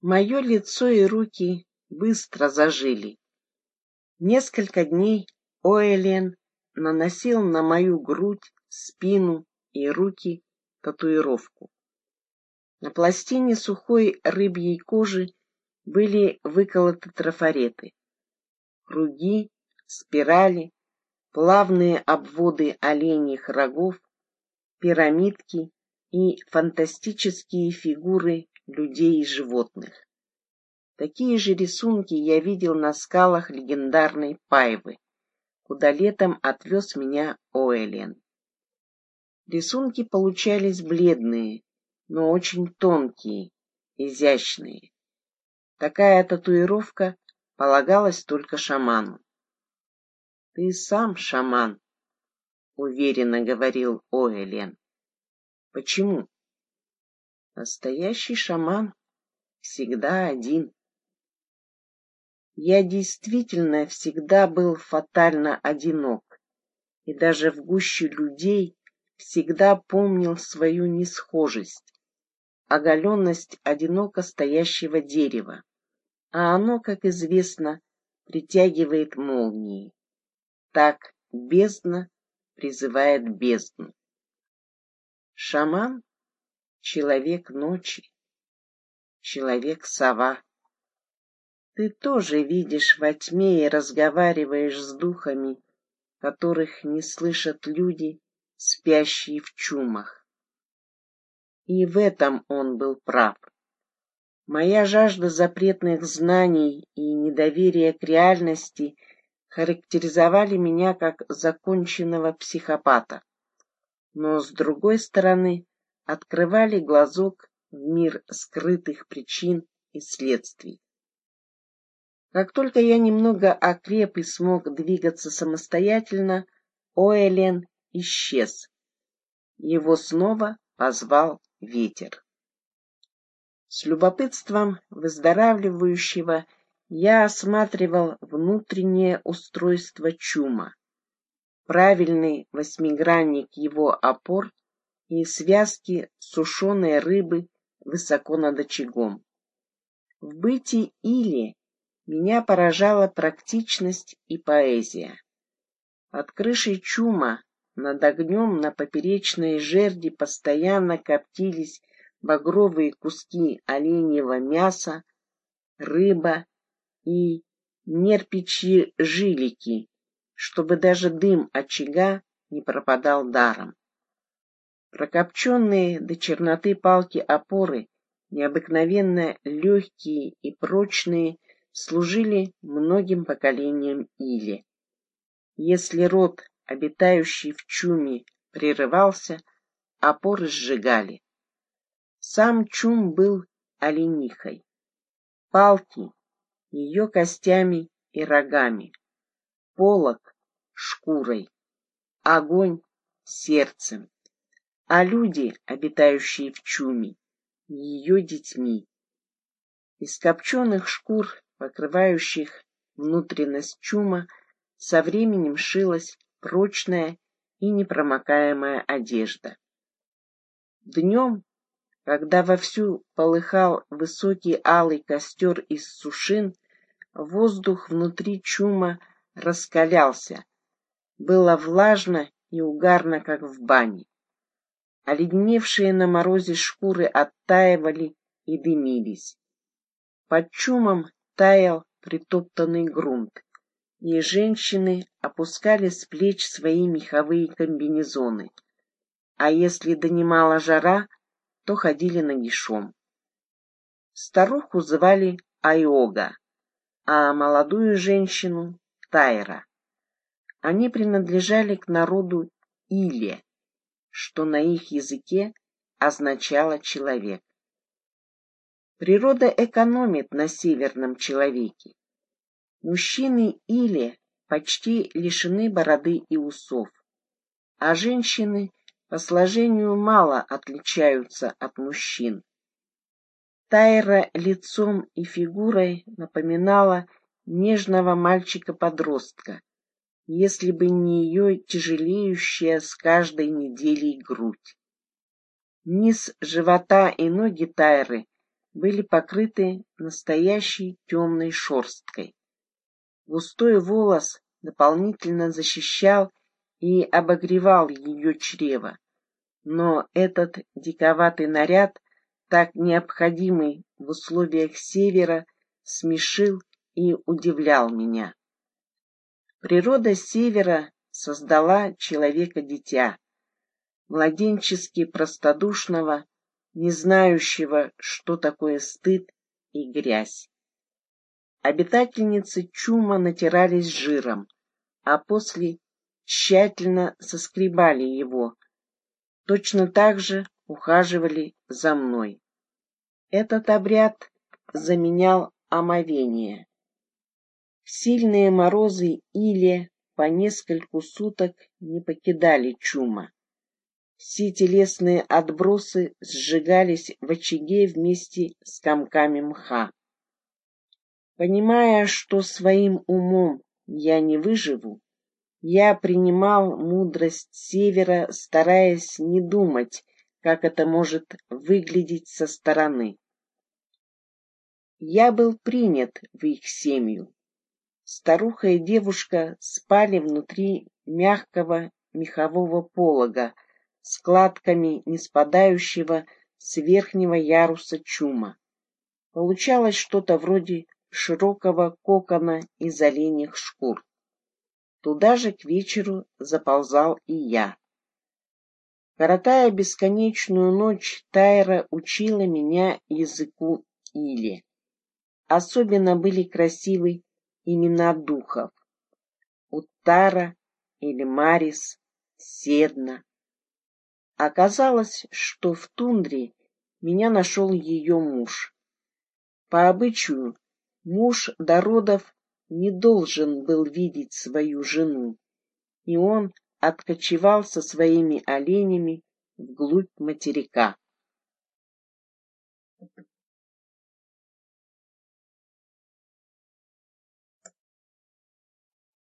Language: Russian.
Мое лицо и руки быстро зажили. Несколько дней Оэлен наносил на мою грудь, спину и руки татуировку. На пластине сухой рыбьей кожи были выколоты трафареты. Круги, спирали, плавные обводы оленьих рогов, пирамидки и фантастические фигуры людей и животных. Такие же рисунки я видел на скалах легендарной Пайвы, куда летом отвез меня Оэлен. Рисунки получались бледные, но очень тонкие, изящные. Такая татуировка полагалась только шаману. «Ты сам шаман», — уверенно говорил Оэлен. «Почему?» «Настоящий шаман всегда один». Я действительно всегда был фатально одинок, и даже в гуще людей всегда помнил свою несхожесть, оголенность одиноко стоящего дерева, а оно, как известно, притягивает молнии. Так бездна призывает бездну. Шаман — человек ночи, человек-сова. Ты тоже видишь во тьме и разговариваешь с духами, которых не слышат люди, спящие в чумах. И в этом он был прав. Моя жажда запретных знаний и недоверие к реальности характеризовали меня как законченного психопата, но, с другой стороны, открывали глазок в мир скрытых причин и следствий. Как только я немного окреп и смог двигаться самостоятельно, Оэлен исчез. Его снова позвал ветер. С любопытством выздоравливающего я осматривал внутреннее устройство чума, правильный восьмигранник его опор и связки сушеной рыбы высоко над очагом. В бытии или меня поражала практичность и поэзия. Под крышей чума над огнем на поперечной жерди постоянно коптились багровые куски оленьего мяса, рыба и нерпичьи жилики, чтобы даже дым очага не пропадал даром. Прокопченные до черноты палки опоры, необыкновенно легкие и прочные, служили многим поколениям Или. Если род, обитающий в чуме, прерывался, опоры сжигали. Сам чум был оленихой, палки ее костями и рогами, полок шкурой, огонь сердцем, а люди, обитающие в чуме, ее детьми. Из копченых шкур покрывающих внутренность чума, со временем шилась прочная и непромокаемая одежда. Днем, когда вовсю полыхал высокий алый костер из сушин, воздух внутри чума раскалялся. Было влажно и угарно, как в бане. Оледневшие на морозе шкуры оттаивали и дымились. Под чумом таял притоптанный грунт, и женщины опускали с плеч свои меховые комбинезоны, а если донимала жара, то ходили нагишом. Старуху звали Айога, а молодую женщину — Тайра. Они принадлежали к народу Иле, что на их языке означало «человек». Природа экономит на северном человеке. Мужчины или почти лишены бороды и усов, а женщины по сложению мало отличаются от мужчин. Тайра лицом и фигурой напоминала нежного мальчика-подростка, если бы не ее тяжелеющая с каждой неделей грудь. Низ живота и ноги Тайры были покрыты настоящей темной шерсткой. Густой волос дополнительно защищал и обогревал ее чрево, но этот диковатый наряд, так необходимый в условиях севера, смешил и удивлял меня. Природа севера создала человека-дитя, младенчески простодушного, не знающего, что такое стыд и грязь. Обитательницы чума натирались жиром, а после тщательно соскребали его, точно так же ухаживали за мной. Этот обряд заменял омовение. Сильные морозы или по нескольку суток не покидали чума. Все телесные отбросы сжигались в очаге вместе с комками мха. Понимая, что своим умом я не выживу, я принимал мудрость севера, стараясь не думать, как это может выглядеть со стороны. Я был принят в их семью. Старуха и девушка спали внутри мягкого мехового полога, складками не спадающего с верхнего яруса чума. Получалось что-то вроде широкого кокона из оленьих шкур. Туда же к вечеру заползал и я. Коротая бесконечную ночь, Тайра учила меня языку Или. Особенно были красивы имена духов. Уттара или Марис, Седна, Оказалось, что в тундре меня нашел ее муж. По обычаю, муж до родов не должен был видеть свою жену, и он откочевал со своими оленями вглубь материка.